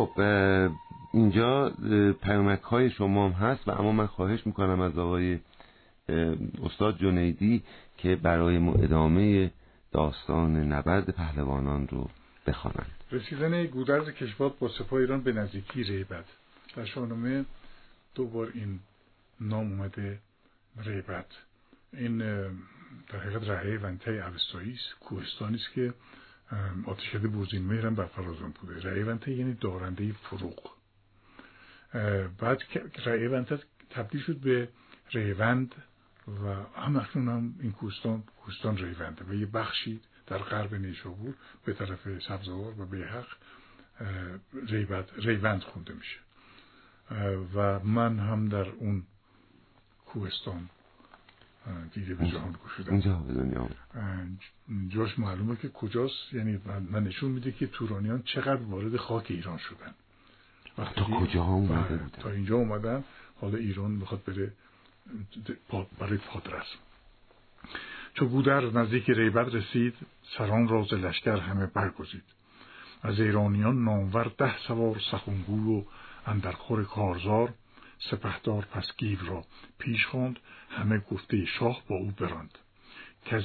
خب اینجا پیامک های شما هم هست و اما من خواهش می‌کنم از آقای استاد جنیدی که برای ما ادامه داستان نبرد پهلوانان رو بخوانند. رسیدن گودرز کشباد با سپاه ایران به نزدیکی ریبت در شاهنامه دو بار این نام اومده ریبت این در حقیقت رهه ونته اوستایی است کوهستانی است که آتشکده بوزین مهرم بر فرازان بوده یعنی دارنده فروغ. بعد رهه ونته تبدیل شد به ریوند و هم اکنون هم این کوهستان کوهستان ریونده. و یه بخشی در غرب نیشابور به طرف سبزوار و به حق ریوند خونده میشه. و من هم در اون کوهستان دیده به جهان گشودم اینجا به دنیا. جاش معلومه که کجاست یعنی من نشون میده که تورانیان چقدر وارد خاک ایران شدن. تا کجا اومده بودن؟ تا اینجا اومدن حالا ایران می‌خواد بره برای پادرس چو گودر نزدیک ریبت رسید سران راز لشکر همه برگزید. از ایرانیان نامور ده سوار سخنگوی و اندرخور کارزار سپهدار پس گیو را پیش خواند. همه گفته شاه با او براند.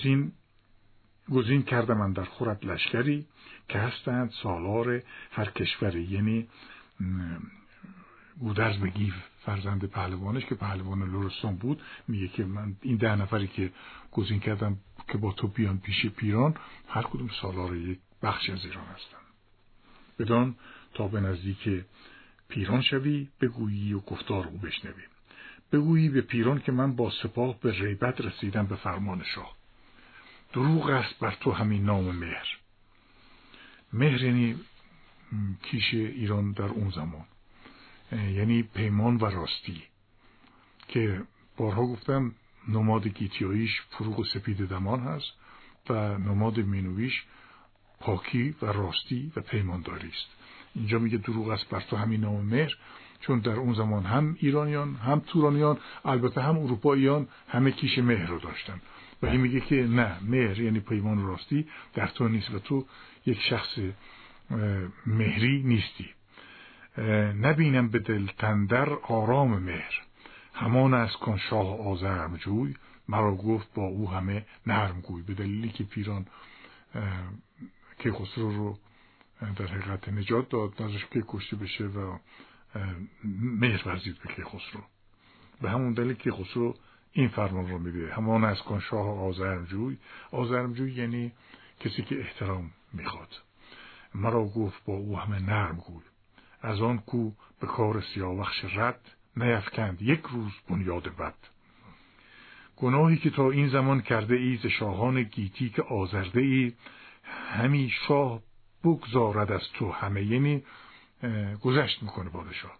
این گزین کردم اندر خورد لشکری که هستند سالار هر کشوری یعنی گودرز به گیو فرزند پهلوانش که پهلوان لورستان بود. میگه که من این ده نفری که گزین کردم که با تو بیان پیش پیران هر کدوم سالار یک بخش از ایران هستن بدان تا به نزدیک پیران شوی بگویی و گفتار او بشنوی. بگویی به پیران که من با سپاه به ریبت رسیدم به فرمان شاه. دروغ است بر تو همین نام مهر. مهر یعنی کیش ایران در اون زمان. یعنی پیمان و راستی. که بارها گفتم نماد گیتیاییش فروغ و سپید دمان هست و نماد مینویش پاکی و راستی و پیمانداری است. اینجا میگه دروغ است بر تو همین نام مهر. چون در اون زمان هم ایرانیان هم تورانیان البته هم اروپاییان همه کیش مهر رو داشتن. و این میگه که نه مهر یعنی پیمان راستی در تو نیست و تو یک شخص مهری نیستی. نبینم به دل تندر آرام مهر. همان از کن شاه آزرم جوی. مرا گفت با او همه نرم گوی. به دلیلی که پیران که خسرو رو در حقیقت نجات داد. نازش که کشته بشه و مهر ورزید به خسرو به همون دلیل که خسرو این فرمان رو میده. همان از کن شاه آزرمجوی آزرمجوی یعنی کسی که احترام می‌خواد. مرا گفت با او همه نرم گوی. از آن کو به کار سیاوخش رد نیفکند. یک روز بنیاد بد. گناهی که تا این زمان کرده ای ز شاهان گیتی که آزرده ای همی شاه بگذارد از تو همه یعنی گذشت می‌کنه پادشاه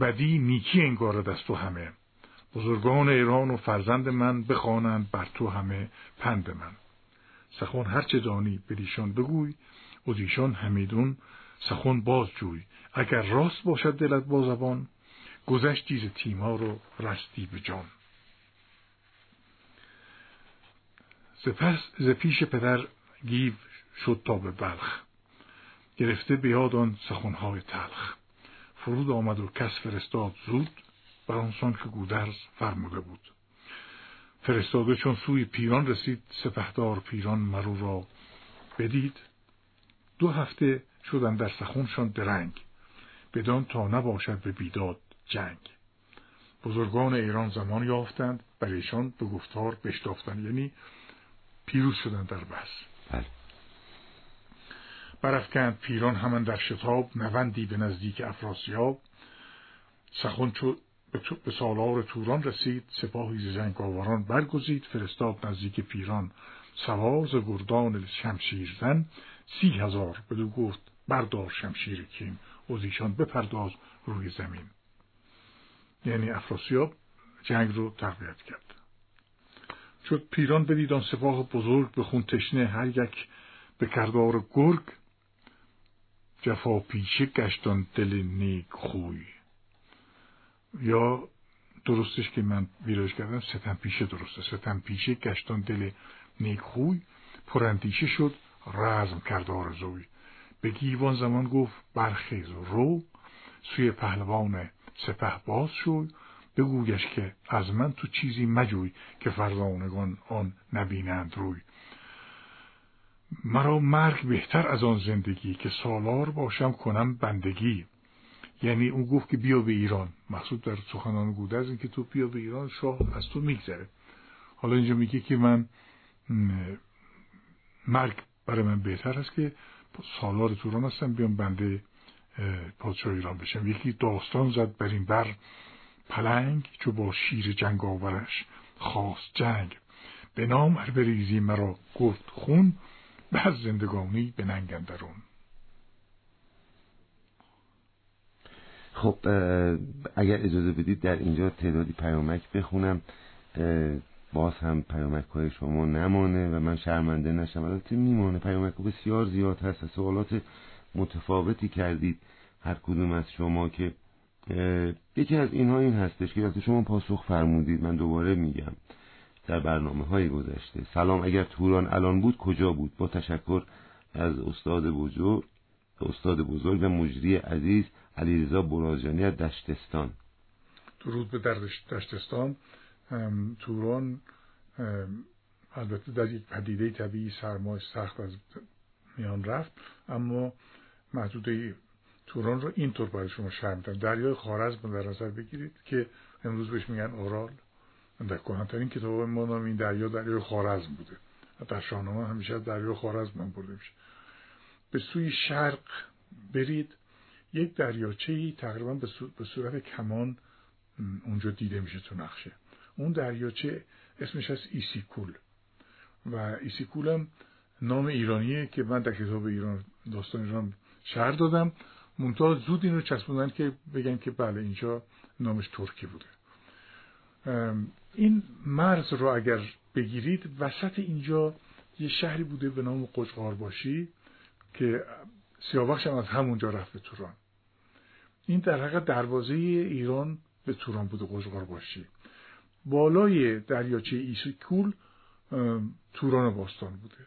بدی نیکی انگارد از تو همه. بزرگان ایران و فرزند من بخوانند بر تو همه پند من. سخن هرچه دانی بدیشان بگوی و دیشان همیدون سخن باز جوی. اگر راست باشد دلت با زبان گذشتی ز تیما رو رستی به جان. ز پیش پدر گیو شد تا به بلخ. گرفته به یاد آن سخنهای تلخ. فرود آمد و کس فرستاد زود بر آنسان که گودرز فرموده بود. فرستاده چون سوی پیران رسید سپهدار پیران مرو را بدید. دو هفته شدن در سخونشان درنگ. بدان تا نباشد به بیداد جنگ. بزرگان ایران زمان یافتند بر ایشان به گفتار بشتافتند. یعنی پیروز شدند در بس بله. برافکند پیران همان در شتاب نوندی به نزدیک افراسیاب. سخن چو به سالار توران رسید سپاهی ز جنگ آوران برگزید فرستاد نزدیک پیران سواز گردان شمشیر زن. سی هزار بدو گفت بردار شمشیر کین و زیشان بپرداز روی زمین. یعنی افراسیاب جنگ رو تقویت کرد. شد پیران بدید آن سپاه بزرگ به خون تشنه هر یک به کردار گرگ جفا پیشه گشتان دل نیک خوی. یا درستش که من ویراج کردم ستم پیشه درسته. ستم پیشه گشتان دل نیک خوی. پرندیشه شد رزم کرد آرزوی. به گیوان زمان گفت برخیز و رو. سوی پهلوان سپه باز شد. بگویش که از من تو چیزی مجوی که فرزانگان آن نبینند روی. مرا مرگ بهتر از آن زندگی که سالار باشم کنم بندگی. یعنی اون گفت که بیا به ایران. مقصود در سخنان گودرز این که تو بیا به ایران شاه از تو میگذره. حالا اینجا میگه که من مرگ برای من بهتر است که سالار توران هستم بیام بنده پادشاه ایران بشم. یکی داستان زد بر این بر پلنگ چو با شیر جنگ آورش خواست جنگ. به نام هر بریزی مرا گفت خون به زندگانی به ننگ اندرون. خب اگر اجازه بدید در اینجا تعدادی پیامک بخونم. باز هم پیامک های شما نمانه و من شرمنده نشم. البته میمانه. پیامک بسیار زیاد هست. سوالات متفاوتی کردید. هر کدوم از شما که یکی از اینها این هستش که وقتی شما پاسخ فرمودید. من دوباره میگم. در برنامه های گذشته. سلام اگر توران الان بود کجا بود؟ با تشکر از استاد بزرگ استاد بزرگ و مجری عزیز علیرضا برازجانی از دشتستان. درود به دشتستان. توران البته در یک پدیده طبیعی سرمای سخت از میان رفت اما محدوده توران رو اینطور برای شما شرح میدن دریای خارزم در نظر بگیرید که امروز بهش میگن اورال. در کهنترین کتاب ما نام این دریا دریای خارزم بوده. در شاهنامه همیشه از دریای خوارزم نام برده میشه. به سوی شرق برید یک دریاچه تقریبا به صورت کمان اونجا دیده میشه تو نقشه. اون دریاچه اسمش هست ایسیکول. و ایسیکول هم نام ایرانیه که من در کتاب ایران داستان ایران شهر دادم. منتها زود این رو چسبوندن که بگن که بله اینجا نامش ترکی بوده. این مرز رو اگر بگیرید وسط اینجا یه شهری بوده به نام قجقار باشی که سیاوش هم از همونجا رفت به توران. این در حقیقت دروازه ایران به توران بوده قجقار باشی بالای دریاچه ایسیکول توران باستان بوده.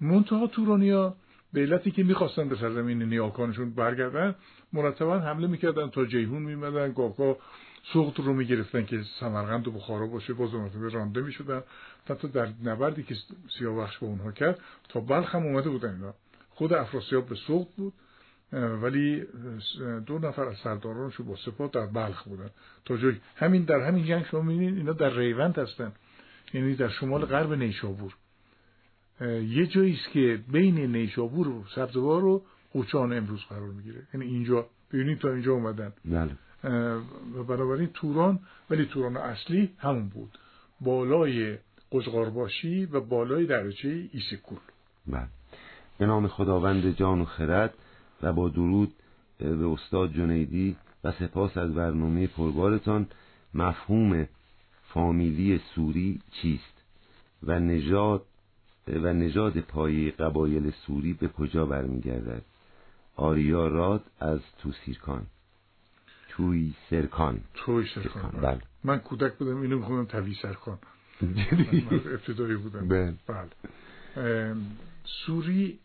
منتها تورانیا به علتی که می‌خواستن به سرزمین نیاکانشون برگردن مرتبا حمله می‌کردن تا جیحون میمدن گاهگاه سوخت رو می‌گرفتن که سمرقند و بخارا باشه باز مرتبه رانده می‌شدن. حتی در نبردی که سیاوش با اونها کرد تا بلخ هم اومده بودن اینا. خود افراسیاب به سوخت بود ولی دو نفر از سردارانشو با سپاه در بلخ بودن. تا جای همین در همین جنگ شما می‌بینید اینا در ریوند هستن. یعنی در شمال غرب نیشابور. یه جایی که بین نیشابور و سبزوار و قوچان امروز قرار می‌گیره. یعنی اینجا ببینید تا اینجا اومدن. بله. و بنابراین توران ولی توران اصلی همون بود. بالای قجقارباشی و بالای دریاچه ایسیکول بله. به نام خداوند جان و خرد و با درود به استاد جنیدی و سپاس از برنامه پربارتان. مفهوم فامیلی سوری چیست؟ و نژاد و نژاد پایی قبایل سوری به کجا برمیگردد؟ آریا راد از توسیرکان. توی سرکان. توی سرکان بله. من کودک بودم اینو می‌خونم توی سرکان. ابتدایی بودم. بله. بله سوری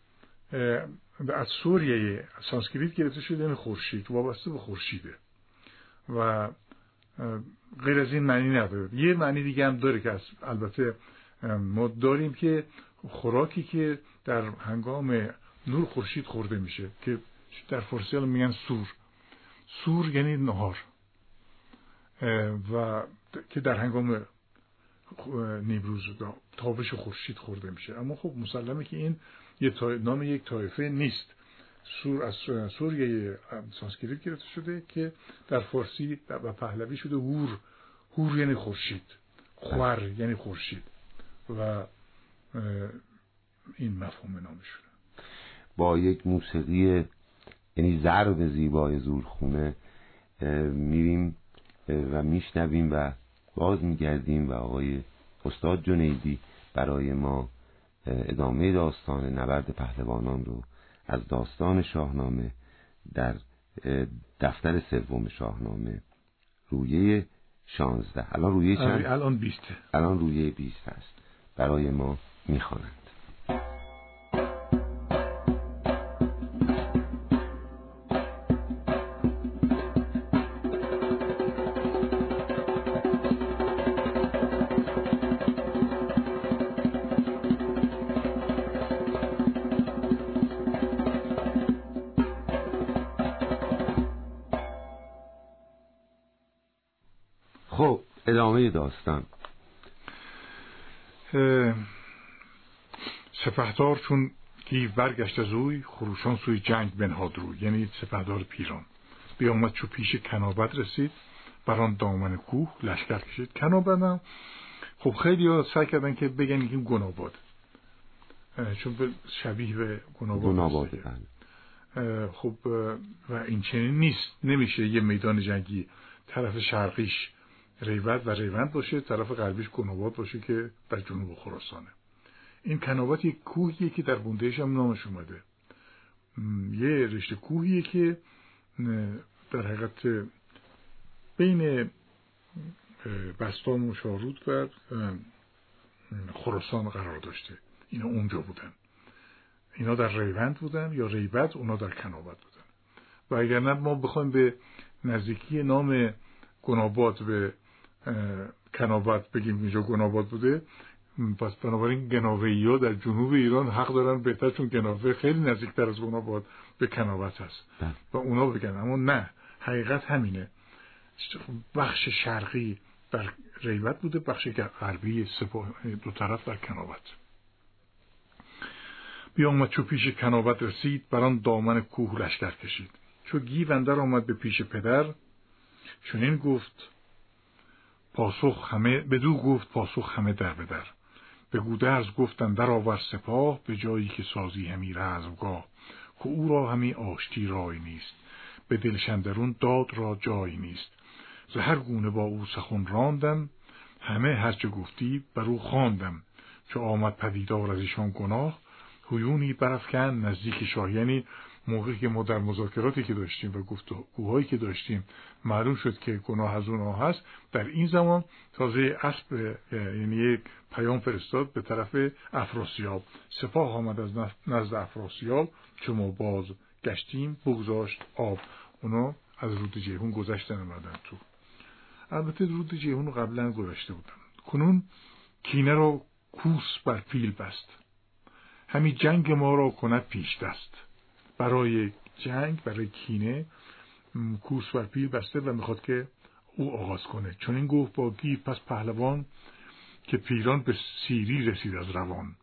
از سوریه سانسکریت گرفته شده یعنی خورشید. وابسته به خورشیده. و غیر از این معنی نداره. یه معنی دیگه هم داره که البته ما داریم که خوراکی که در هنگام نور خورشید خورده میشه که در فارسی میگن سور. سور یعنی نهار. و که در هنگام نیمروز تابش خورشید خورده میشه. اما خب مسلمه که این یه نام یک طایفه نیست. سور از سوریه سانسکریت گرفته شده که در فارسی و پهلوی شده هور. هور یعنی خورشید. خور یعنی خورشید. و این مفهوم نامشونه با یک موسیقی یعنی ضرب زیبای زورخونه میریم و میشنویم و باز میگردیم و آقای استاد جنیدی برای ما ادامه داستان نبرد پهلوانان رو از داستان شاهنامه در دفتر سوم شاهنامه رویه شانزده. الان رویه چند؟ الان بیسته الان رویه بیست هست. برای ما می‌خوانند داستان. سپهدار چون گیو برگشت از اوی؟ خروشان سوی جنگ بنهاد روی. یعنی سپهدار پیران. بیامد چو پیش کنابت رسید. بران دامن کوه لشکر کشید. کنابت خب خیلی ها سعی کردن که بگن این گناباد. چون شبیه به گناباد بله. خب و این چنین نیست. نمیشه یه میدان جنگی طرف شرقیش ریوت و ریوند باشه طرف غربیش گناباد باشه که در جنوب خراسانه. این کنابات یک کوهیه که در بوندهش هم نامش اومده. یه رشته کوهیه که در حقیقت بین بستام و شارود و خراسان قرار داشته. اینا اونجا بودن. اینا در ریوند بودن یا ریبت اونا در کنابت بودن. و اگر نه ما بخوایم به نزدیکی نام گنابات به کنابت بگیم اینجا گنابات بوده. پس بنابراین گناوهی ها در جنوب ایران حق دارن بهتر چون گناوه خیلی نزدیکتر از گنابات به کنابت هست. بله. و اونا بگن اما نه. حقیقت همینه. بخش شرقی در ریبت بوده بخش غربی دو طرف در کنابت بیامد چو پیش کنابت رسید بران دامن کوه لشکر کشید. چو گیوندر آمد به پیش پدر چنین گفت پاسخ همه بدو گفت پاسخ همه در بدر به گودرز گفتن در آور سپاه به جایی که سازی همی رزمگاه که او را همی آشتی رای نیست. به دلشندرون داد را جایی نیست. ز هر گونه با او سخن راندم همه هرچه گفتی بر او خواندم. چو آمد پدیدار از ایشان گناه هیونی برفکن نزدیک شاه یعنی موقعی که ما در مذاکراتی که داشتیم و گفتگوهایی که داشتیم معلوم شد که گناه از اونها هست در این زمان تازه اسب یعنی یک پیام فرستاد به طرف افراسیاب. سپاه آمد از نزد افراسیاب چون ما باز گشتیم بگذاشت آب. اونا از رود جیهون گذشتن اومدن تو. البته رود جیهون رو قبلا گذشته بودن. کنون کینه رو کوس بر پیل بست. همین جنگ ما را کند پیش دست. برای جنگ برای کینه کوس بر پیل بسته و می‌خواد که او آغاز کنه. چون این گفت با گیف پس پهلوان که پیران به سیری رسید از روان.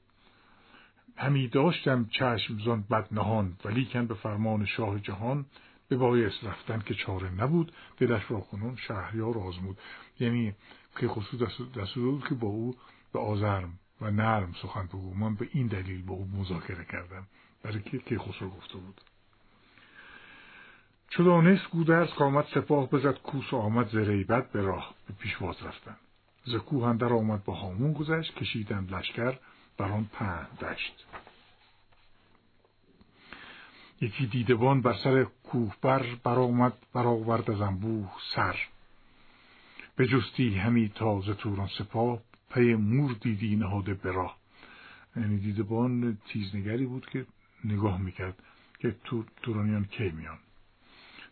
همی داشتم چشم زان بد نهان ولیکن به فرمان شاه جهان به بایست رفتن که چاره نبود دلش را کنون شهریار آزمود. یعنی که خصوص دستور بود که با او به آزرم و نرم سخن بگو. من به این دلیل با او مذاکره کردم. برای که که خسرو گفته بود. چو گودرز کامد سپاه بزد کوس و آمد ز ریبت به راه به پیشواز رفتن ز کوه آمد با هامون گذشت کشیدند لشکر بر آن پهن دشت. یکی دیدبان بر سر کوه بر برآمد برآورد از انبوه سر. به جستی همی تازه توران سپاه پی مور دیدی نهاده به راه. یعنی دیدبان تیزنگری بود که نگاه می‌کرد که تورانیان کی میان.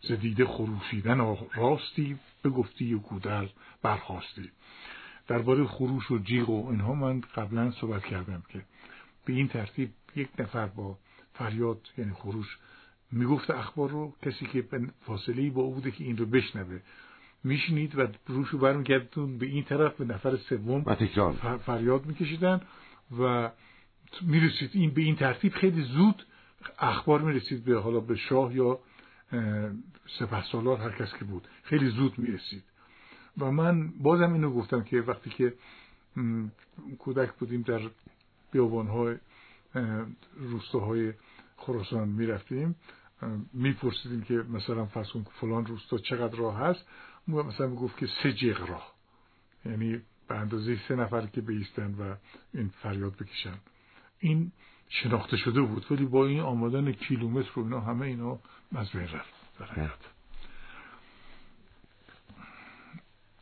ز دیده خروشیدن راستی بگفتی و گودرز برخواستی. درباره خروش و جیغ و اینها من قبلا صحبت کردم که به این ترتیب یک نفر با فریاد یعنی خروش می‌گفت اخبار رو کسی که به فاصله با او بوده که این رو بشنوه. میشنید و روشو برمیگردون به این طرف به نفر سوم فریاد میکشیدن و می‌رسید. این به این ترتیب خیلی زود اخبار می‌رسید به حالا به شاه یا سپه سالار هر کس که بود. خیلی زود می‌رسید. و من بازم اینو گفتم که وقتی که کودک بودیم در بیابانهای روستاهای خراسان می‌رفتیم میپرسیدیم که مثلا فرض فلان روستا چقدر راه هست مثلا می‌گفت که سه جیغ راه. یعنی به اندازه سه نفر که بیستن و این فریاد بکشن. این شناخته شده بود ولی با این آمدن کیلومتر رو اینا همه اینا از بین رفت در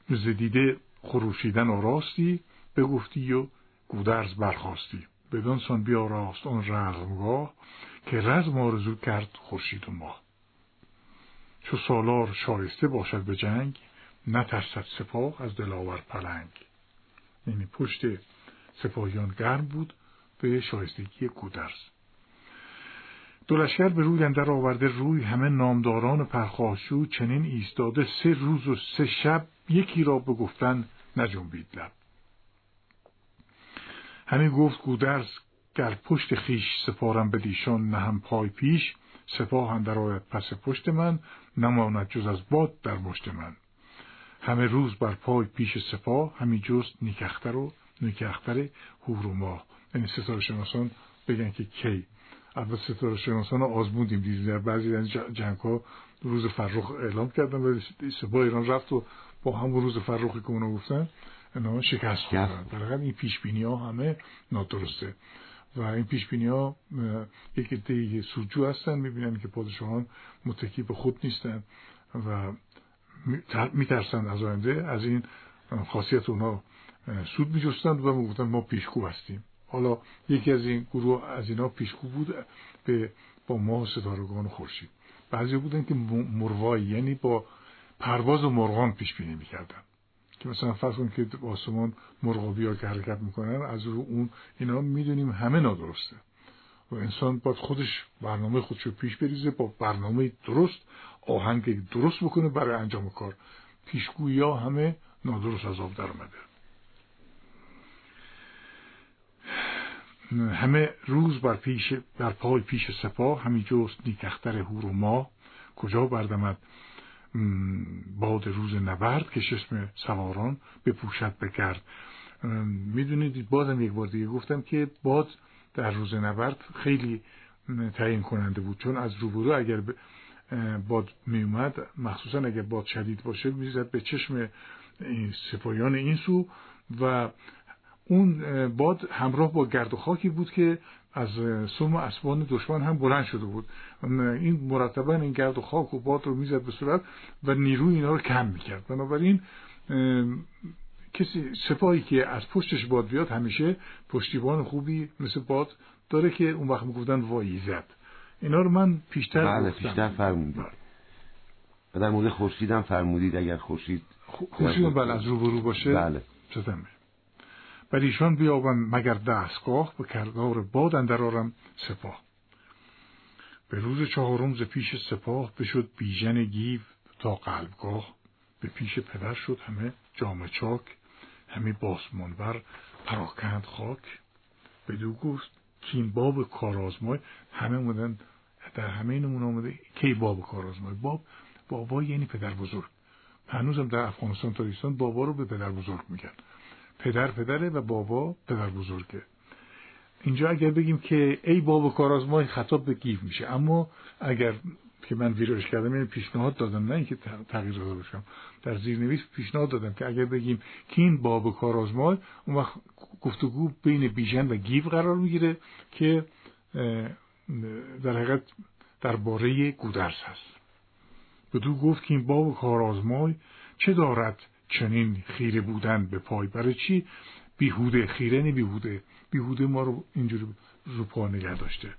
زدیده خروشیدن و راستی بگفتی و گودرز برخواستی. بدان سان بیا راست آن رزمگاه که رزم آرزو کرد خورشید و ماه. چو سالار شایسته باشد به جنگ نترسد سپاه از دلاور پلنگ. یعنی پشت سپاهیان گرم بود به شایستگی گودرز دولشگر به روی اندر آورده روی همه نامداران پرخاشو چنین ایستاده سه روز و سه شب یکی را به گفتن نجنبید لب. همین گفت گودرز گر پشت خیش سپارم به دیشان نهم پای پیش سپاه اندر آید پس پشت من نماند جز از باد در مشت من. همه روز بر پای پیش سپاه همی جست نیکختر و نیکختر هور و ماه. یعنی ستاره شناسان بگن که کی. اول ستاره شناسان رو آزمودیم دیدیم در بعضی از جنگ ها روز فرخ اعلام کردن و سپاه ایران رفت و با همون روز فرخی که اونا گفتن اینا شکست خوردن. در این پیش بینی ها همه نادرسته. و این پیش بینی ها یک عده سوجو هستن می‌بینن که پادشاهان متکی به خود نیستن و میترسن از آینده. از این خاصیت اونا سود میجستند و می‌گفتن ما پیشکو هستیم. حالا یکی از این گروه از اینا پیشکو بود به با ماه ستارگان و خورشید. بعضی بودن که مروایی یعنی با پرواز مرغان پیش بینی می‌کردن. که مثلا فرض کنید که آسمان مرغابی ها که حرکت می‌کنن از رو اون اینا می‌دونیم همه نادرسته. و انسان باید خودش برنامه خودش رو پیش بریزه با برنامه درست آهنگ درست بکنه برای انجام کار. پیشگویی همه نادرست از آب در اومده. همه روز بر, پیش بر پای پیش سپاه همی جست نیکختر هور و ما کجا بردمد باد روز نبرد که شسم سواران بپوشد بگرد می‌دونید بازم یک بار دیگه گفتم که باد در روز نبرد خیلی تعیین کننده بود. چون از روبرو اگر باد میومد مخصوصا اگر باد شدید باشه می‌زد به چشم سپاهیان این سو و اون باد همراه با گرد و خاکی بود که از سوم اسبان دشمن هم بلند شده بود. این مرتبا این گرد و خاک و باد رو می‌زد به صورت و نیروی اینا رو کم می‌کرد. بنابراین کسی سپاهی که از پشتش باد بیاد همیشه پشتیبان خوبی مثل باد داره که اون وقت می‌گفتن وایزد اینا رو من پیشتر بله پیشتر فرمودید. بله. و در مورد خورشید هم فرمودید اگر خورشید خورشید بله از روبرو باشه. بله. بر ایشان بیابم مگر دستگاه به کردار باد اندرارم سپاه به روز چهارم ز پیش سپاه بشد بیژن گیو تا قلبگاه به پیش پدر شد همه جام چاک همه باسمانور پراکند خاک دو گفت که این باب کارازمای همه مودن در همه اینمون آمده کی باب کارازمای باب بابا یعنی پدر بزرگ هنوزم در افغانستان تاریستان بابا رو به پدر بزرگ میگن پدر پدره و بابا پدر بزرگه. اینجا اگر بگیم که ای بابا کارازمای خطاب به گیف میشه. اما اگر که من ویراش کردم یعنی پیشنهاد دادم نه اینکه تغییر داده باشم در زیرنویس پیشنهاد دادم که اگر بگیم که این باب کارازمای اون وقت گفتگو بین بیژن و گیو قرار می‌گیره که در حقیقت درباره گودرس هست. بدو گفت که این باب کارازمای چه دارد؟ چنین خیره بودن به پای برای چی؟ بیهوده خیره نی بیهوده. بیهوده ما رو اینجوری رو پا نگه داشته.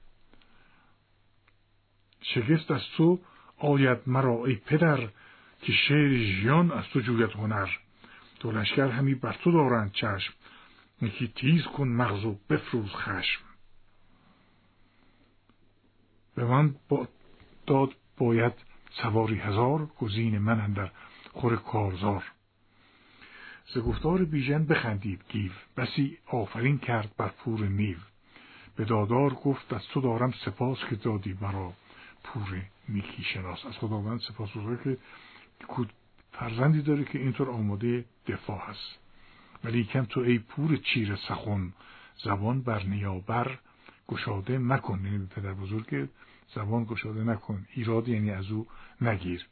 شگفت از تو آید مرا ای پدر که شعر ژیان از تو جوید هنر. دولشگر همی بر تو دارند چشم. یکی تیز کن مغز و بفروز خشم. به من با داد باید سواری هزار گزین من در خور کارزار. ز گفتار بیژن بخندید گیو بسی آفرین کرد بر پور نیو به دادار گفت از تو دارم سپاس که دادی مرا پور نیکی شناس از خداوند سپاس بزرگ که فرزندی داره که اینطور آماده دفاع هست ولی کم تو ای پور چیر سخن زبان بر نیابر گشاده نکن یعنی پدر بزرگ زبان گشاده نکن ایراد یعنی از او نگیر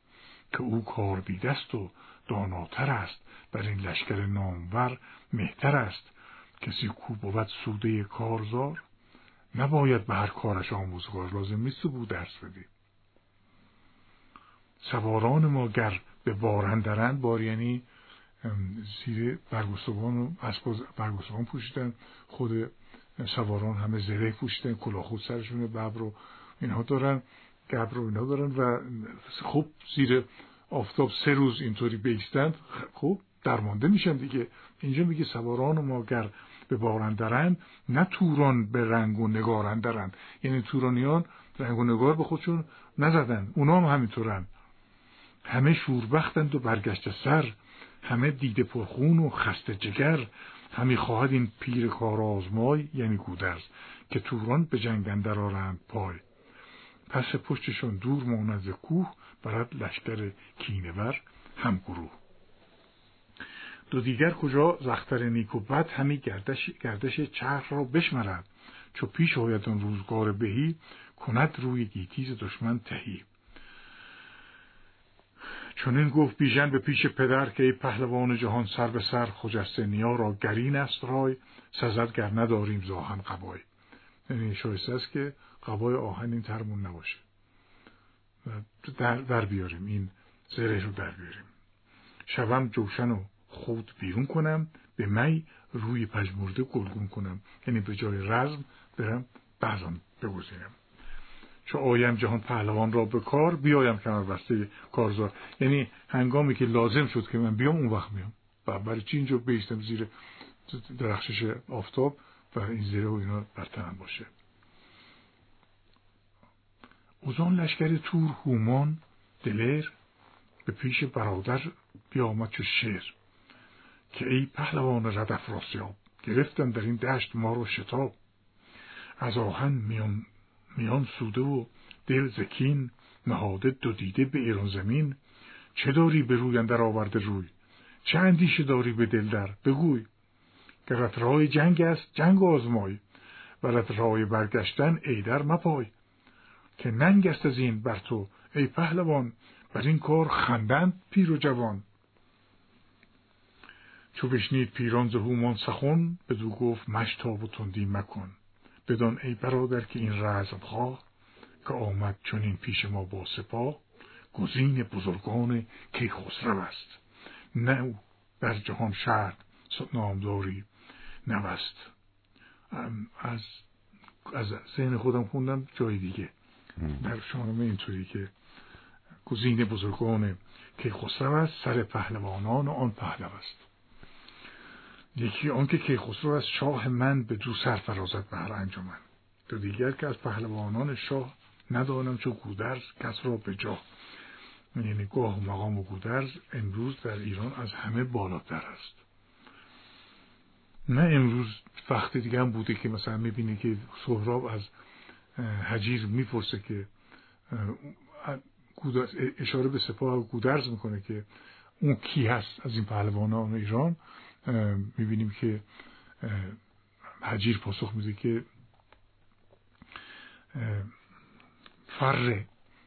که او کار بیدست و داناتر است. بر این لشکر نامور مهتر است. کسی کو بود سوده کارزار؟ نباید به هر کارش آموزگار لازم نیست بود درس بدی سواران ما گر به بارندرند بار یعنی زیر برگستوان و برگستوان پوشیدن. خود سواران همه زره پوشیدن کلاه خود سرشونه ببر رو اینها دارن گبر رو اینها دارن و خب زیر آفتاب سه روز اینطوری بیستند خب درمانده میشن دیگه. اینجا میگه سواران و ماگر به بارندرن نه توران به رنگ و نگارندرن یعنی تورانیان رنگ و نگار به خودشون نزدن. اونا هم همینطورن. همه شوربختند و برگشت سر. همه دیده پرخون و خسته جگر. همی خواهد این پیر کار آزمای یعنی گودرز که توران به جنگ اندر آرند پای. پس پشتشون دور ماند کوه. برد لشکر کینور هم گروه. دو دیگر کجا زختر نیک و بد همی گردش, گردش چرخ را بشمرد چو پیش آید روزگار بهی کند روی گیتیز دشمن تهی. چون این گفت بیژن به پیش پدر که ای پهلوان جهان سر به سر خجسته نیا را گرین است رای سزد گر نداریم زاهن قبای. یعنی شایسته است که قبای آهن این ترمون نباشه. در, در بیاریم. این زره رو در بیاریم. شوم جوشن و خود بیرون کنم به می روی پژمرده گلگون کنم. یعنی به جای رزم برم بعضم بگذینم چو آیم جهان پهلوان را به کار بیایم کمر بسته کارزار. یعنی هنگامی که لازم شد که من بیام اون وقت میام. و برای چی اینجا بیستم زیر درخشش آفتاب و این زیره و اینا برتنم باشه. اوزان لشکر تور هومان دلر به پیش برادر بیامد چو شیر که ای پهلوان رد افراسیاب گرفتن در این دشت ما رو شتاب. از آهن میان, میان سوده و دل زکین نهاده دو دیده به ایران زمین. چه داری به روی اندر آورده روی؟ چه اندیشه داری به دل در؟ بگوی. گرت رای جنگ است جنگ آزمای. ولت رای برگشتن ای در مپای. که ننگ است از این بر تو ای پهلوان بر این کار خندند پیر و جوان. چو بشنید پیران ز هومان سخن بدو گفت مشتاب و تندی مکن. بدان ای برادر که این رزم خواه که آمد چنین پیش ما با سپاه. گزین بزرگان کیخسرو است. نه او در جهان شرط نامداری نوست از از ذهن خودم خوندم جای دیگه. در شاهنامه اینطوری که گزین بزرگان کیخسرو است سر پهلوانان و آن پهلو است. یکی آنکه کیخسرو از شاه من به دو سر فرازد به هر انجمن. دو دیگر که از پهلوانان شاه ندانم چو گودرز کس را به جا. یعنی گاه و مقام و گودرز امروز در ایران از همه بالاتر است. نه امروز وقت دیگه هم بوده که مثلا می‌بینی که سهراب از حجیر می‌پرسه که اشاره به سپاه گودرز می‌کنه که اون کی هست از این پهلوانان ایران. می‌بینیم که حجیر پاسخ میده که فر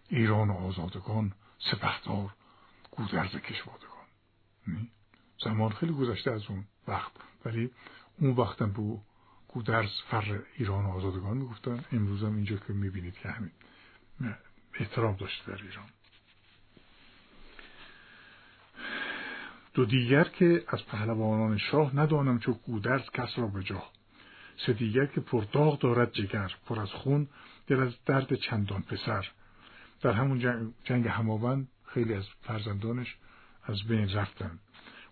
ایران و آزادگان سپهدار گودرز کشوادگان. زمان خیلی گذشته از اون وقت. ولی اون وقتم به گودرز فر ایران و آزادگان می‌گفتن. امروز هم اینجا که می‌بینید که همین احترام داشته در ایران. دو دیگر که از پهلوانان شاه ندانم چو گودرز کس را به جا. سه دیگر که پرداغ دارد جگر پر از خون دل از درد چندان پسر. در همون جنگ, جنگ خیلی از فرزندانش از بین رفتن.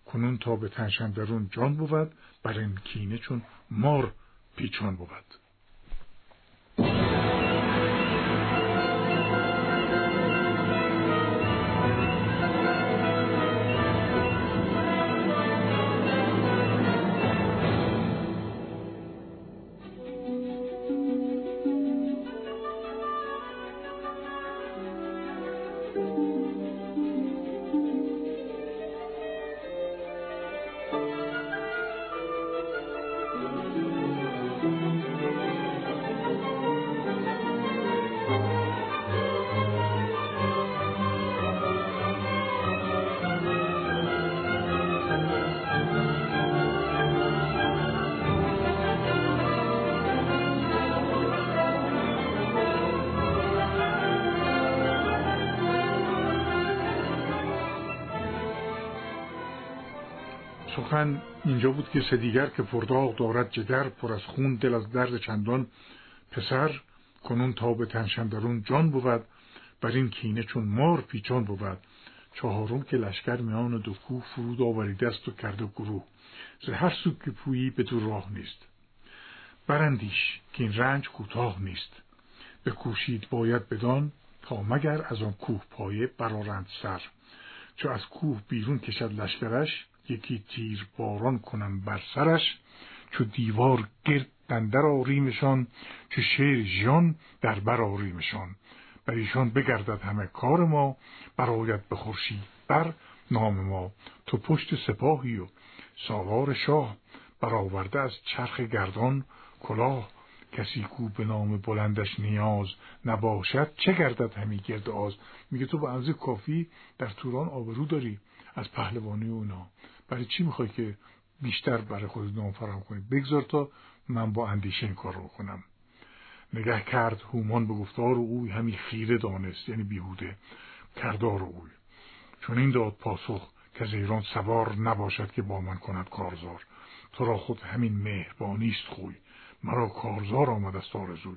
کنون تا به تنشن درون جان بود بر این کینه چون مار پیچان بود. سخن اینجا بود که سه دیگر که پرداغ دارد جگر پر از خون دل از درد چندان. پسر کنون تا به تنشندرون جان بود بر این کینه چون مار پیچان بود. چهارم که لشکر میان دو کوه فرود آوریده است و کرده گروه. ز هر سو که پویی به دو راه نیست. برندیش که این رنج کوتاه نیست. بکوشید باید بدان تا مگر از آن کوه پایه برارند سر. چو از کوه بیرون کشد لشکرش یکی تیر باران کنم بر سرش چو دیوار گرد دندر آریمشان چو شیر ژیان در بر آریمشان. بر ایشان بگردد همه کار ما برآید به خورشید بر نام ما. تو پشت سپاهی و سالار شاه برآورده از چرخ گردان کلاه. کسی کو به نام بلندش نیاز نباشد چه گردد همی گرد آز؟ میگه تو به اندازه کافی در توران آبرو داری از پهلوانی اونا برای چی می‌خوای که بیشتر برای خود نام فراهم کنی؟ بگذار تا من با اندیشه این کار رو کنم. نگه کرد هومان به گفتار اوی همی خیره دانست یعنی بیهوده. کردار اوی. چون این داد پاسخ که از ایران سوار نباشد که با من کند کارزار. تو را خود همین مهربانیست خوی. مرا کارزار آمد از آرزوی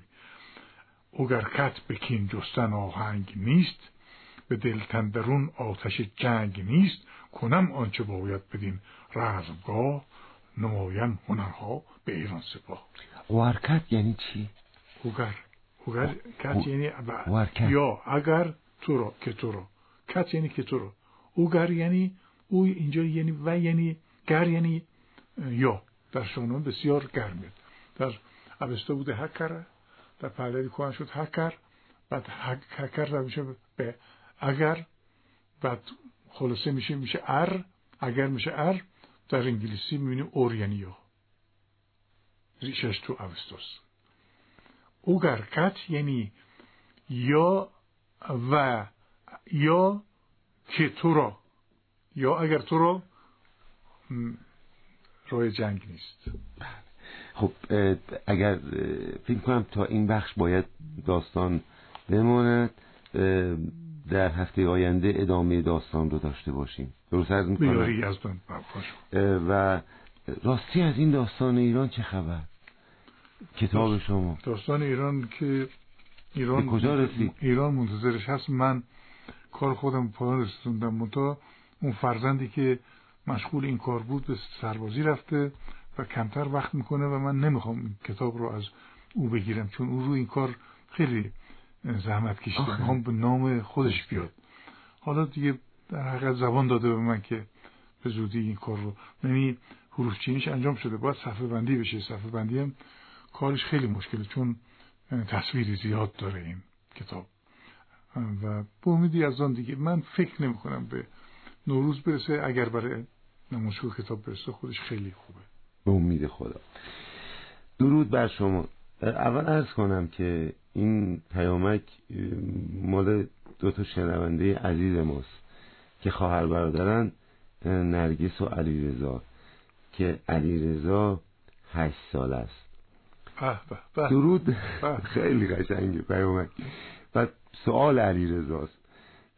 اگر کت به کین جستن آهنگ نیست به دل تندرون آتش جنگ نیست کنم آنچه باید بدین. رزمگاه نمایم هنرها به ایران سپاه. وارکت یعنی چی؟ اوگر اوگر کت یعنی یا اگر تو را که تو را. کت یعنی که تو را. اوگر یعنی او اینجا یعنی و یعنی گر یعنی یا. در شانون بسیار گرمید در اوستا بوده هکر در پهلوی کوهن شد هکر بعد هکر میشه به اگر بعد خلاصه میشه میشه ار اگر میشه ار در انگلیسی می‌بینیم اورینیا ریشش تو اوستاس اوگرکت یعنی یا و یا که تو را. یا اگر تو را روی جنگ نیست. خب اگر فکر کنم تا این بخش باید داستان بماند. در هفته آینده ادامه داستان رو داشته باشیم. درست از و راستی از این داستان ایران چه خبر؟ کتاب شما. داستان ایران که ایران کجا رسید؟ ایران منتظرش هست. من کار خودم پایان رسوندم. منتها اون فرزندی که مشغول این کار بود به سربازی رفته و کمتر وقت می‌کنه و من نمی‌خوام کتاب رو از او بگیرم چون او رو این کار خیلی زحمت کشیده می‌خوام به نام خودش بیاد. حالا دیگه در حقیقت زبان داده به من که به زودی این کار رو یعنی حروف چینیش انجام شده. باید صفحه بندی بشه. صفحه بندی هم کارش خیلی مشکله چون تصویری زیاد داره این کتاب. و به امیدی از آن دیگه من فکر نمی کنم به نوروز برسه. اگر برای نمایشگاه کتاب برسه خودش خیلی خوبه. به امید خدا. درود بر شما. اول ارز کنم که این پیامک مال دو تا شنونده عزیز ماست که خواهر برادرن نرگس و علیرضا که علیرضا هشت سال است. درود. خیلی قشنگه پیامک. و سوال علیرضاست.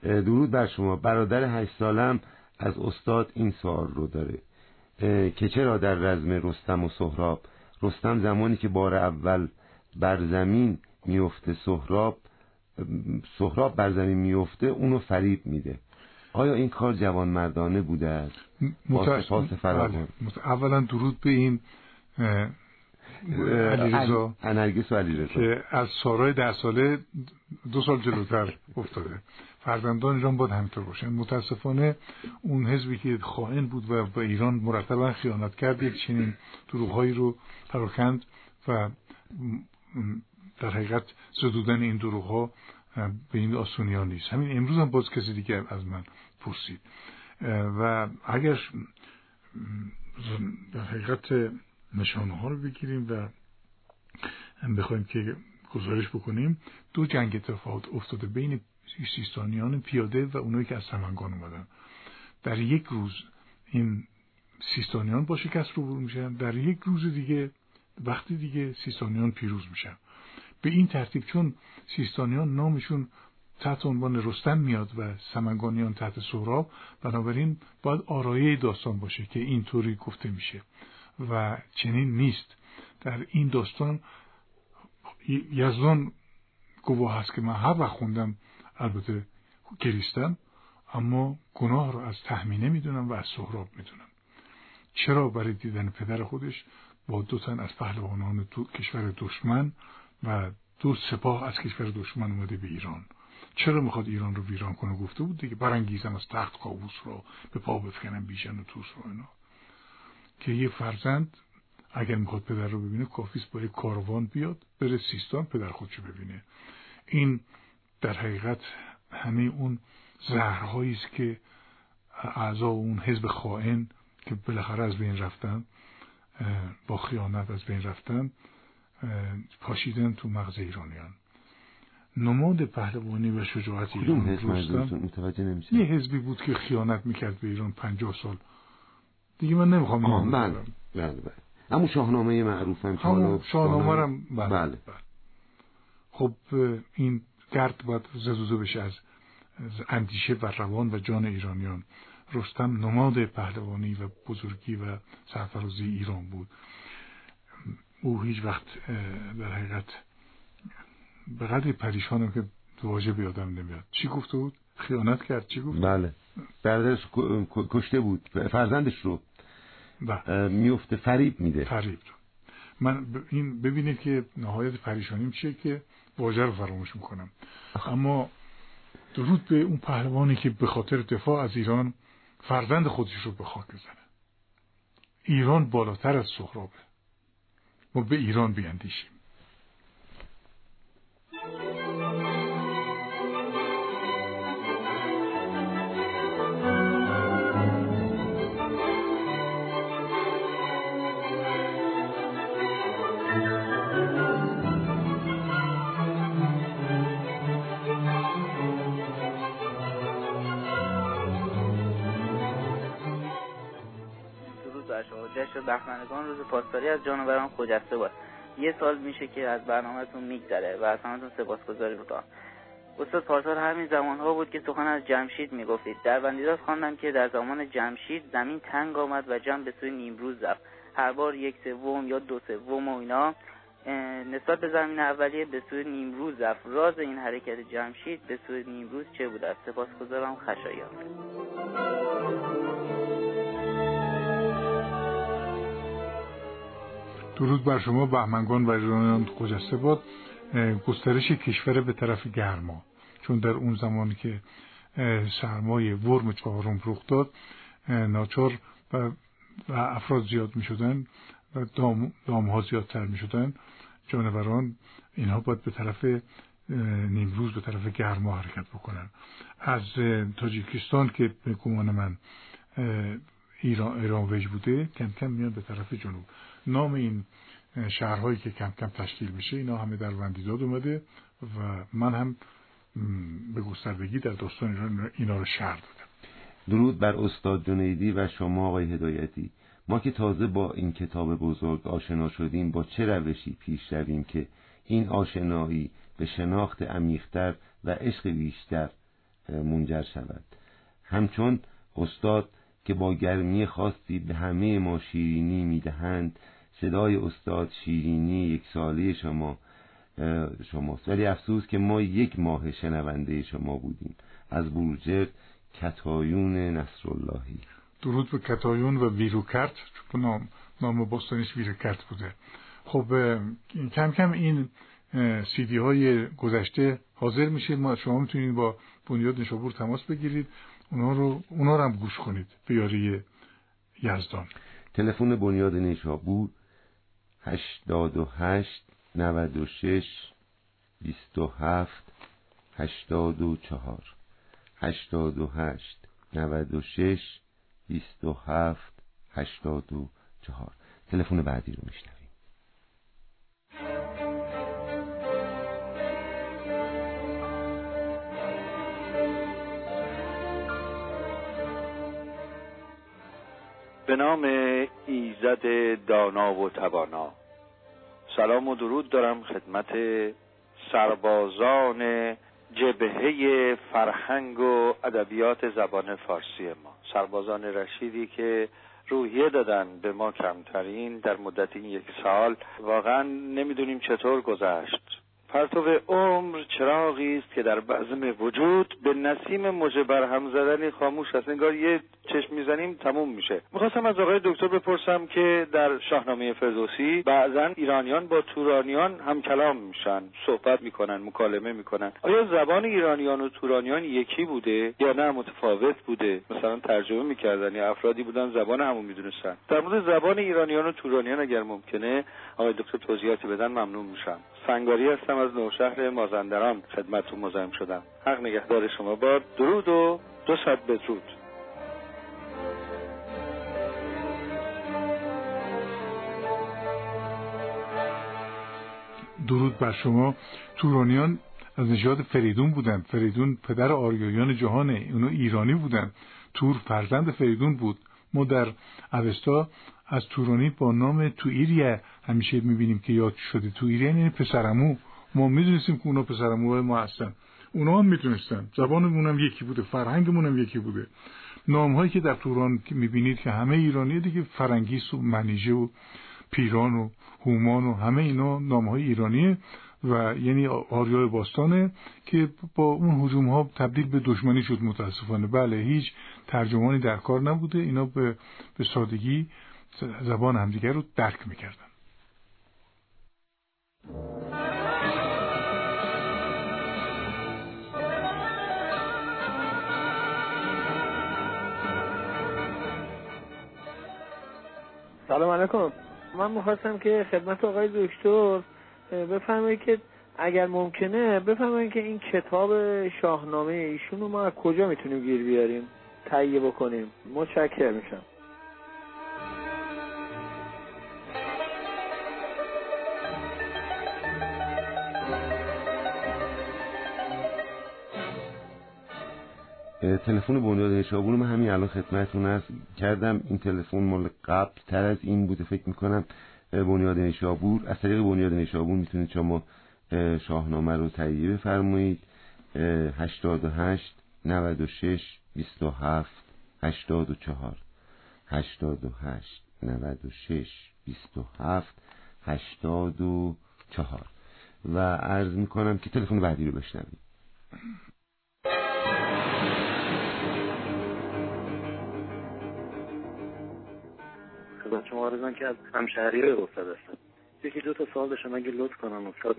درود بر شما. برادر هشت سالم از استاد این سوال رو داره. که چرا در رزم رستم و سهراب؟ رستم زمانی که بار اول بر زمین میفته سهراب سهراب بر زمین میفته اونو فریب میده. آیا این کار جوان مردانه بوده است؟ بله. اولا درود به این علیرضا. انرگس و علیرضا. که از سارای ده ساله دو سال جلوتر افتاده. فرزندان ایران باید همینطور باشن. متاسفانه اون حزبی که خائن بود و به ایران مرتبا خیانت کرد یک چنین دروغهایی رو پراکند و در حقیقت زدودن این دروغ ها به این آسونی ها نیست. همین امروز هم باز کسی دیگه از من پرسید. و اگر در حقیقت نشانه ها رو بگیریم و بخوایم که گزارش بکنیم دو جنگ اتفاق افتاده بین سیستانیان پیاده و اونایی که از سمنگان اومدن. در یک روز این سیستانیان با شکست رو میشن در یک روز دیگه وقتی دیگه سیستانیان پیروز میشن. به این ترتیب چون سیستانیان نامشون تحت عنوان رستم میاد و سمنگانیان تحت سهراب بنابراین باید آرایه داستان باشه که اینطوری گفته میشه و چنین نیست. در این داستان یزدان گواه هست که من هر وقت خوندم البته گریستم اما گناه رو از تحمینه می‌دونم و از سهراب می‌دونم. چرا برای دیدن پدر خودش با دو تن از پهلوانان تو کشور دشمن و دو سپاه از کشور دشمن اومده به ایران. چرا می‌خواد ایران رو ویران کنه؟ گفته بود دیگه برانگیزم از تخت کابوس رو به پا بفکنم بیژن و توس رو اینا. که یه فرزند اگر می‌خواد پدر رو ببینه کافیست با یک کاروان بیاد بره سیستان پدر خودشو ببینه. این در حقیقت همه اون زهرهایی است که اعضا اون حزب خائن که بالاخره از بین رفتن با خیانت از بین رفتن پاشیدن تو مغز ایرانیان. نماد پهلوانی و شجاعت ایران. متوجه نمیشه یه حزبی بود که خیانت می‌کرد به ایران پنجاه سال. دیگه من نمی‌خوام بله. بله بله. اما شاهنامه معروف هم شاهنامه هم بله. بله. بله. خب این گرد باید زدوزه بشه از اندیشه و روان و جان ایرانیان. رستم نماد پهلوانی و بزرگی و سرفرازی ایران بود. او هیچ وقت در حقیقت به قدری پریشانم که واژه بیادم نمیاد. چی گفته بود؟ خیانت کرد. چی گفت؟ بله. برادرش کشته بود. فرزندش رو. بله. میفته فریب میده. فریب من این ببینید که نهایت پریشانیم چیه که واژه رو فراموش می‌کنم. اما درود به اون پهلوانی که به خاطر دفاع از ایران فرزند خودش رو به خاک بزنه. ایران بالاتر از سهرابه ما به ایران بیندیشیم. جشن بهمنگان روز پاسداری از جانوران خجسته بود یه سال میشه که از برنامهتون میگذره و از همتون سپاسگزاری می‌کنم. استاد پارسال همین زمان ها بود که سخن از جمشید می‌گفتید. در بندیداد خواندم که در زمان جمشید زمین تنگ آمد و جمع به سوی نیمروز رفت. هر بار یک سوم یا دو سوم و اینا نسبت به زمین اولیه به سوی نیمروز رفت. راز این حرکت جمشید به سوی نیمروز چه بود؟ است سپاسگزارم خشایار. درود بر شما بهمنگان و ایرانیان خجسته باد. گسترش کشور به طرف گرما. چون در اون زمانی که سرمایه ورم چهارم رخ داد ناچار و, افراد زیاد می شدن و دام, دام ها زیادتر می شدن جانوران اینها باید به طرف نیمروز به طرف گرما حرکت بکنن. از تاجیکستان که به گمان من ایران, ایران بوده کم کم میان به طرف جنوب. نام این شهرهایی که کم کم تشکیل میشه اینا همه در وندیداد اومده و من هم به گستردگی در داستان ایران اینا رو شهر دادم. درود بر استاد جنیدی و شما آقای هدایتی. ما که تازه با این کتاب بزرگ آشنا شدیم با چه روشی پیش رویم که این آشنایی به شناخت عمیقتر و عشق بیشتر منجر شود؟ همچون استاد که با گرمی خاصی به همه ما شیرینی می‌دهند صدای استاد شیرینی یک ساله شما شماست. ولی افسوس که ما یک ماه شنونده شما بودیم. از بورجرد کتایون نصراللهی. درود به کتایون و ویروکرت چون نام, نام باستانیش ویروکرت بوده. خب کم کم این سیدی های گذشته حاضر میشه ما شما می‌تونید با بنیاد نشابور تماس بگیرید. اونا رو اونا رو هم گوش کنید به یاری یزدان. تلفن بنیاد نیشابور هشتاد و هشت نود و شش بیست و هفت هشتاد و چهار هشتاد و هشت نود و شش بیست و هفت هشتاد و چهار. تلفن بعدی رو میشنم به نام ایزد دانا و توانا. سلام و درود دارم خدمت سربازان جبهه فرهنگ و ادبیات زبان فارسی ما. سربازان رشیدی که روحیه دادن به ما کمترین در مدت این یک سال. واقعا نمی‌دونیم چطور گذشت. پرتو عمر چراغی است که در بزم وجود به نسیم موج برهم زدنی خاموش است. انگار یه چشم می‌زنیم تموم میشه. می‌خواستم از آقای دکتر بپرسم که در شاهنامه فردوسی بعضا ایرانیان با تورانیان هم کلام میشن صحبت می‌کنن مکالمه می‌کنن. آیا زبان ایرانیان و تورانیان یکی بوده یا نه؟ متفاوت بوده؟ مثلا ترجمه می‌کردن یا افرادی بودن زبان همون می‌دونستن. در مورد زبان ایرانیان و تورانیان اگر ممکنه آقای دکتر توضیحاتی بدن ممنون میشم. سنگاری هستم از نوشهر مازندران خدمتتون مزاحم شدم. حق نگهدار شما باد درود و دو صد بدرود. درود بر شما. تورانیان از نژاد فریدون بودن فریدون پدر آریایان جهانه اونو ایرانی بودن تور فرزند فریدون بود. ما در اوستا از تورانی با نام تویریه همیشه می‌بینیم که یاد شده تویریه یعنی پسرمو ما می‌دونستیم که اونا پسرمو ما هستن. اونا هم می‌دونستن زبانمون هم یکی بوده فرهنگمون هم یکی بوده. نام هایی که در توران می‌بینید که همه ایرانی دیگه فرنگیس و منیژه و پیران و هومان و همه اینا نام های ایرانیه و یعنی آریای باستانه که با اون حجوم ها تبدیل به دشمنی شد متاسفانه. بله هیچ ترجمانی در کار نبوده. اینا به, به سادگی زبان همدیگر رو درک می‌کردن. سلام علیکم. من می‌خواستم که خدمت آقای دکتر بفهمید که اگر ممکنه بفهمید که این کتاب شاهنامه ایشون رو ما از کجا می‌تونیم گیر بیاریم؟ تهیه بکنیم. متشکر میشم تلفن بنیاد نشابور من همین الان خدمتتون هست کردم. این تلفن مال قبل تر از این بوده فکر می‌کنم بنیاد نشابور از طریق بنیاد نشابور می‌تونید شما شاهنامه رو تهیه بفرمایید. 88 96 27 84 88 96 27 84 و عرض می‌کنم که تلفن بعدی رو بشنوید. خدمت شما آرزان که از همشهری استاد هستم یکی دو تا سوال داشتم اگه لطف کنم استاد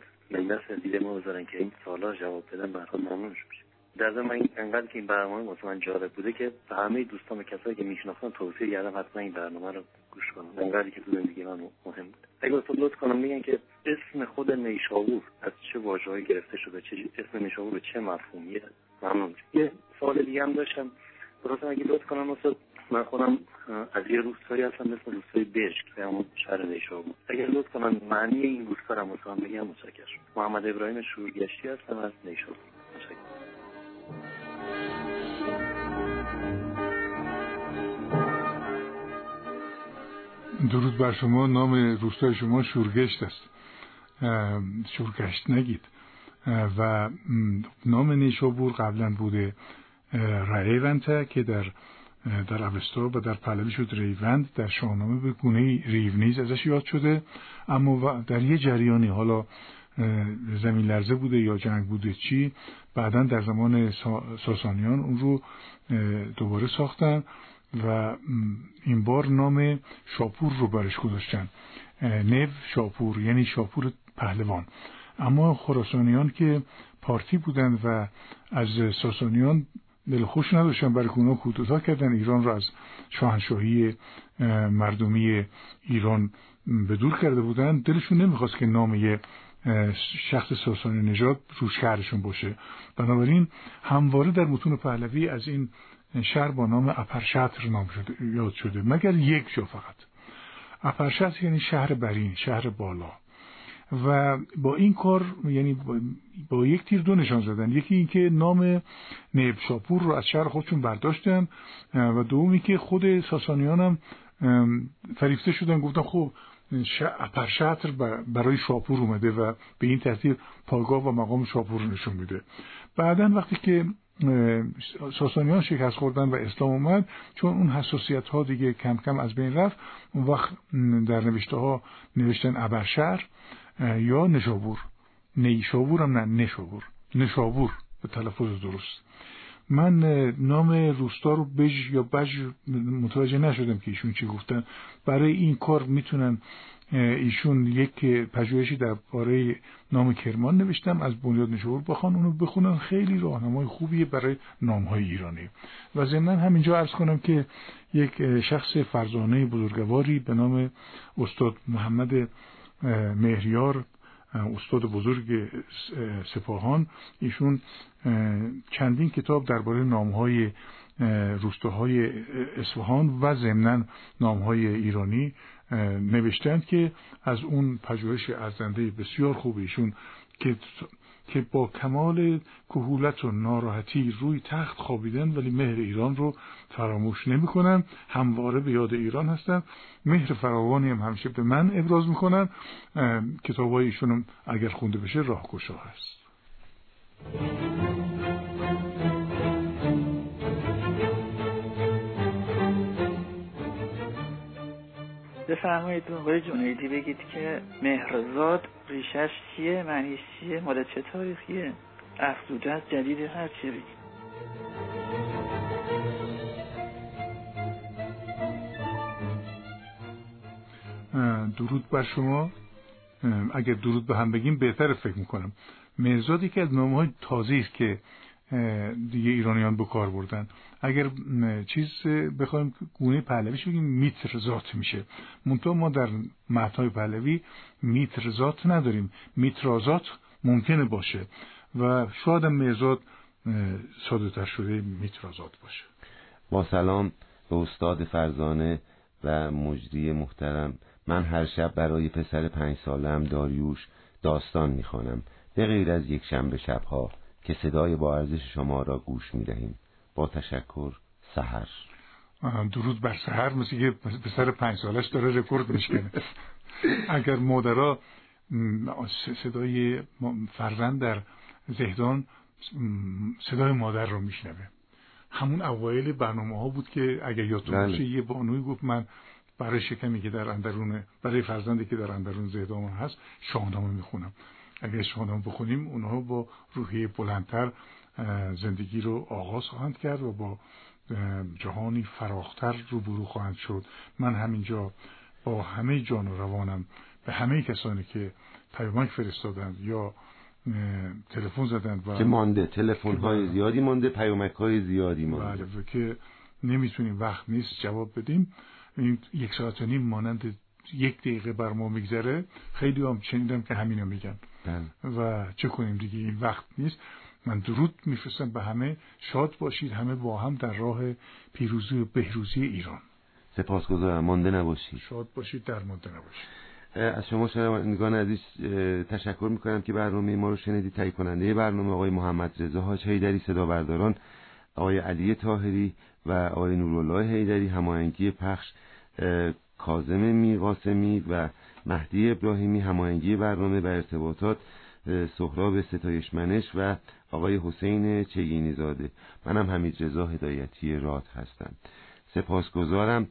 دست دیده ما بذارن که این سوالا جواب بدن برخواد ممنون میشه. در ضمن این انقدر که این برنامه واسه من جالب بوده که به همه دوستان و کسایی که میشناختن توصیه کردم حتما این برنامه رو گوش کنم انقدری که تو زندگی من مهم بود. اگه استاد لطف کنم میگن که اسم خود نیشابور از چه واژه‌ای گرفته شده؟ چه اسم نیشابور چه مفهومیه؟ ممنون. یه سوال دیگه هم داشتم. درست اگه لطف کنم استاد من خودم از یه روستایی هستم مثل روستای بشک به همون شهر نیشابور. اگر لطف کنم معنی این روستا رو مثلا بگم متشکرم. محمد ابراهیم شورگشتی هستم از نیشابور. درود بر شما. نام روستای شما شورگشت است. شورگشت نگید. و نام نیشابور قبلا بوده. ریونته که در در اوستا و در پهلوی شد ریوند در شاهنامه به گونه ریونیز ازش یاد شده. اما در یه جریانی حالا زمین لرزه بوده یا جنگ بوده چی بعدا در زمان ساسانیان اون رو دوباره ساختن و این بار نام شاپور رو برش گذاشتن. نو شاپور یعنی شاپور پهلوان. اما خراسانیان که پارتی بودند و از ساسانیان خوش نداشتن برای اونا کودتا کردن. ایران را از شاهنشاهی مردمی ایران به دور کرده بودن. دلشون نمی‌خواست که نام یه شخص ساسانی نژاد رو شهرشون باشه. بنابراین همواره در متون پهلوی از این شهر با نام اپرشتر نام شده یاد شده. مگر یک جا فقط. اپرشتر یعنی شهر برین شهر بالا. و با این کار یعنی با, یک تیر دو نشان زدن. یکی اینکه نام نیب شاپور رو از شهر خودشون برداشتن و دومی که خود ساسانیان هم فریفته شدن. گفتن خب اپرشتر برای شاپور اومده و به این ترتیب پایگاه و مقام شاپور نشون میده. بعدا وقتی که ساسانیان شکست خوردن و اسلام اومد چون اون حساسیت ها دیگه کم کم از بین رفت اون وقت در نوشته ها نوشتن ابرشهر یا نشابور نیشابورم نه نشابور نشابور به تلفظ درست من نام روستا رو بج یا بج متوجه نشدم که ایشون چی گفتن برای این کار می‌تونن ایشون یک پژوهشی درباره نام کرمان نوشتم از بنیاد نشور بخوان اونو بخونن خیلی راهنمای خوبیه برای نامهای ایرانی و ضمن همینجا عرض کنم که یک شخص فرزانه بزرگواری به نام استاد محمد مهریار استاد بزرگ سپاهان. ایشون چندین کتاب درباره نامهای روستاهای اصفهان و ضمنا نامهای ایرانی نوشتند که از اون پژوهش ارزنده بسیار خوب ایشون که که با کمال کهولت و ناراحتی روی تخت خوابیدن ولی مهر ایران رو فراموش نمی‌کنن. همواره به یاد ایران هستن. مهر فراوانی هم همیشه به من ابراز می‌کنن. کتاب ایشون اگر خونده بشه راهگشا هست. بفرمایید آقای جنیدی بگید که مهرزاد ریشش چیه معنیش چیه؟ مال چه تاریخیه؟ افزوده از جدید هر چی بگید. درود بر شما. اگر درود به هم بگیم بهتر فکر می‌کنم. مهرزاد یکی از نامه های تازه است که دیگه ایرانیان به کار بردن. اگر چیز بخوایم گونه پهلویش بگیم میتر ذات میشه. منتها ما در متنهای پهلوی میتر ذات نداریم. میترازات ممکنه باشه و شاید مرزاد ساده تر شده میترازات باشه. با سلام به استاد فرزانه و مجری محترم. من هر شب برای پسر پنج سالم داریوش داستان می‌خوانم. به غیر از یک شنبه شبها که صدای با ارزش شما را گوش می دهیم با تشکر سهر درود بر سهر مثل که پسر پنج سالش داره رکورد میشکنه اگر مادرها صدای فرزند در زهدان صدای مادر رو میشنوه. همون اوایل برنامه ها بود که اگر یادتون بله. باشه یه بانوی گفت من برای شکمی که در اندرون برای فرزندی که در اندرون زهدان هست شاهنامه می‌خونم. اگر شاهنامه بخونیم اونها با روحیه بلندتر زندگی رو آغاز خواهند کرد و با جهانی فراختر روبرو خواهند شد من همینجا با همه جان و روانم به همه کسانی که پیامک فرستادند یا تلفن زدند و که مانده تلفن های. زیادی مانده پیامک های زیادی مانده بله که نمی‌تونیم وقت نیست جواب بدیم این یک ساعت و نیم مانند یک دقیقه بر ما میگذره خیلی هم شنیدم که همینو میگن. و چه کنیم دیگه؟ این وقت نیست. من درود میفرستم به همه. شاد باشید. همه با هم در راه پیروزی و بهروزی ایران. سپاسگزارم. مانده نباشید. شاد باشید. در مانده نباشید. از شما شنوندگان عزیز تشکر می‌کنم که برنامه ما رو شنیدید تهیه کننده برنامه آقای محمد رضا حاج حیدری صدا برداران آقای علی طاهری و آقای نورالله حیدری هماهنگی پخش کاظم میرقاسمی و مهدی ابراهیمی هماهنگی برنامه و ارتباطات سهراب ستایش منش و آقای حسین چگینی زاده منم حمید رضا هدایتی راد هستم. سپاسگزارم.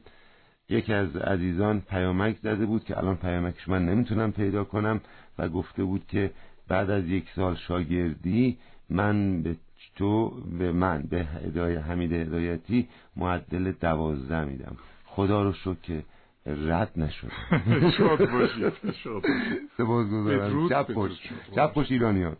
یکی از عزیزان پیامک زده بود که الان پیامکش من نمی‌تونم پیدا کنم و گفته بود که بعد از یک سال شاگردی من به تو به من به هدایه حمید هدایتی معدل دوازده میدم. خدا رو شکر. رد نشد. شاد باشید شاد سپاسگزارم شب خوش شب خوش ایرانیان.